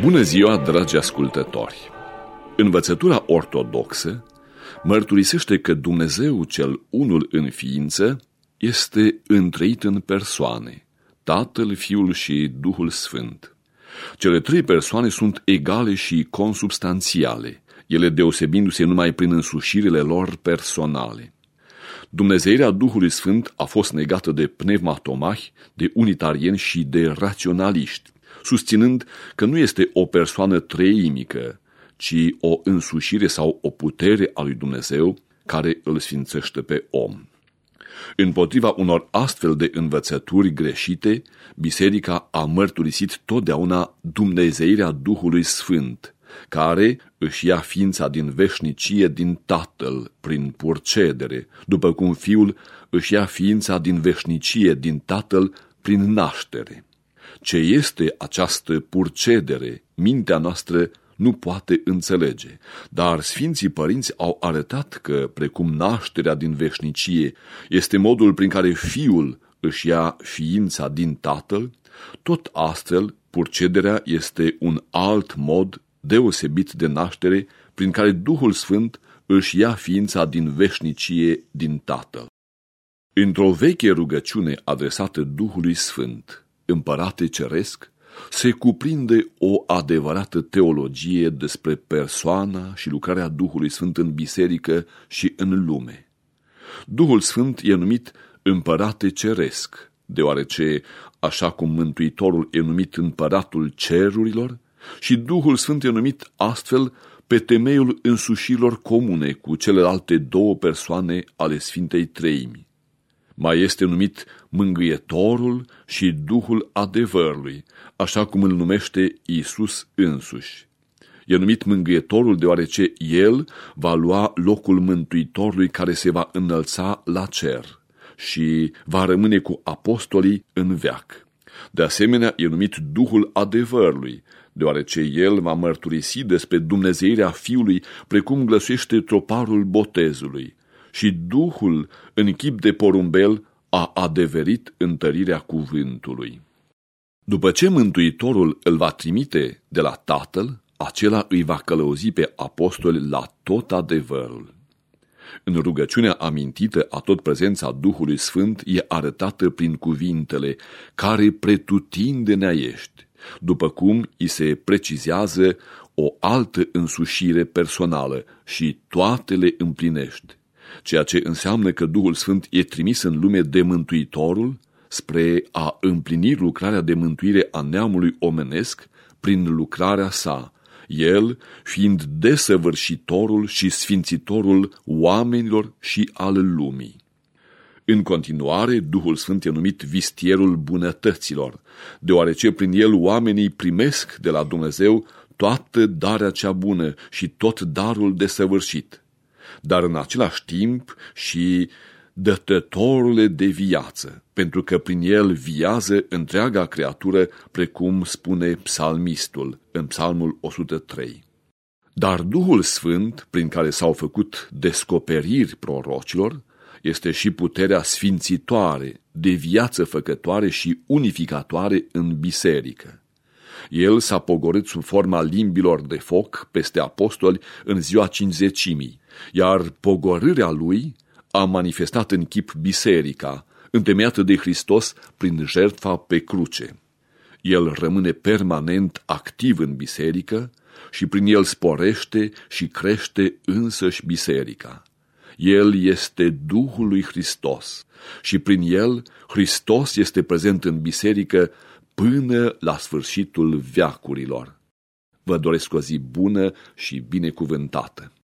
Bună ziua, dragi ascultători! Învățătura ortodoxă mărturisește că Dumnezeu cel unul în ființă este întreit în persoane, Tatăl, Fiul și Duhul Sfânt. Cele trei persoane sunt egale și consubstanțiale, ele deosebindu-se numai prin însușirile lor personale. Dumnezeirea Duhului Sfânt a fost negată de pneumatomahi, de unitarieni și de raționaliști, susținând că nu este o persoană treimică, ci o însușire sau o putere a lui Dumnezeu care îl sfințește pe om. Împotriva unor astfel de învățături greșite, biserica a mărturisit totdeauna dumnezeirea Duhului Sfânt, care își ia ființa din veșnicie din Tatăl prin purcedere, după cum Fiul își ia ființa din veșnicie din Tatăl prin naștere. Ce este această purcedere, mintea noastră nu poate înțelege, dar Sfinții Părinți au arătat că, precum nașterea din veșnicie este modul prin care Fiul își ia ființa din Tatăl, tot astfel purcederea este un alt mod deosebit de naștere prin care Duhul Sfânt își ia ființa din veșnicie din Tatăl. Într-o veche rugăciune adresată Duhului Sfânt, Împărate Ceresc, se cuprinde o adevărată teologie despre persoana și lucrarea Duhului Sfânt în biserică și în lume. Duhul Sfânt e numit Împărate Ceresc, deoarece, așa cum Mântuitorul e numit Împăratul Cerurilor, și Duhul Sfânt e numit astfel pe temeiul însușilor comune cu celelalte două persoane ale Sfintei Treimi. Mai este numit Mângâietorul și Duhul adevărului, așa cum îl numește Isus însuși. E numit Mângâietorul deoarece El va lua locul Mântuitorului care se va înălța la cer și va rămâne cu apostolii în veac. De asemenea, e numit Duhul adevărului, deoarece el va mărturisi despre Dumnezeirea Fiului, precum glăsuiește troparul botezului, și Duhul, în chip de porumbel, a adeverit întărirea cuvântului. După ce Mântuitorul îl va trimite de la Tatăl, acela îi va călăuzi pe apostoli la tot adevărul. În rugăciunea amintită a tot prezența Duhului Sfânt e arătată prin cuvintele care pretutindenea ești, după cum îi se precizează o altă însușire personală și toate le împlinești, ceea ce înseamnă că Duhul Sfânt e trimis în lume de Mântuitorul spre a împlini lucrarea de mântuire a neamului omenesc prin lucrarea sa, el fiind desăvârșitorul și sfințitorul oamenilor și al lumii. În continuare, Duhul Sfânt e numit vistierul bunătăților, deoarece prin el oamenii primesc de la Dumnezeu toată darea cea bună și tot darul desăvârșit, dar în același timp și dătătorule de viață, pentru că prin el viază întreaga creatură, precum spune psalmistul în psalmul 103. Dar Duhul Sfânt, prin care s-au făcut descoperiri prorocilor, este și puterea sfințitoare, de viață făcătoare și unificatoare în biserică. El s-a pogorât sub forma limbilor de foc peste apostoli în ziua cinzecimii, iar pogorârea lui a manifestat în chip biserica, întemeiată de Hristos prin jertfa pe cruce. El rămâne permanent activ în biserică și prin el sporește și crește însăși biserica. El este Duhul lui Hristos și prin el Hristos este prezent în biserică până la sfârșitul veacurilor. Vă doresc o zi bună și binecuvântată!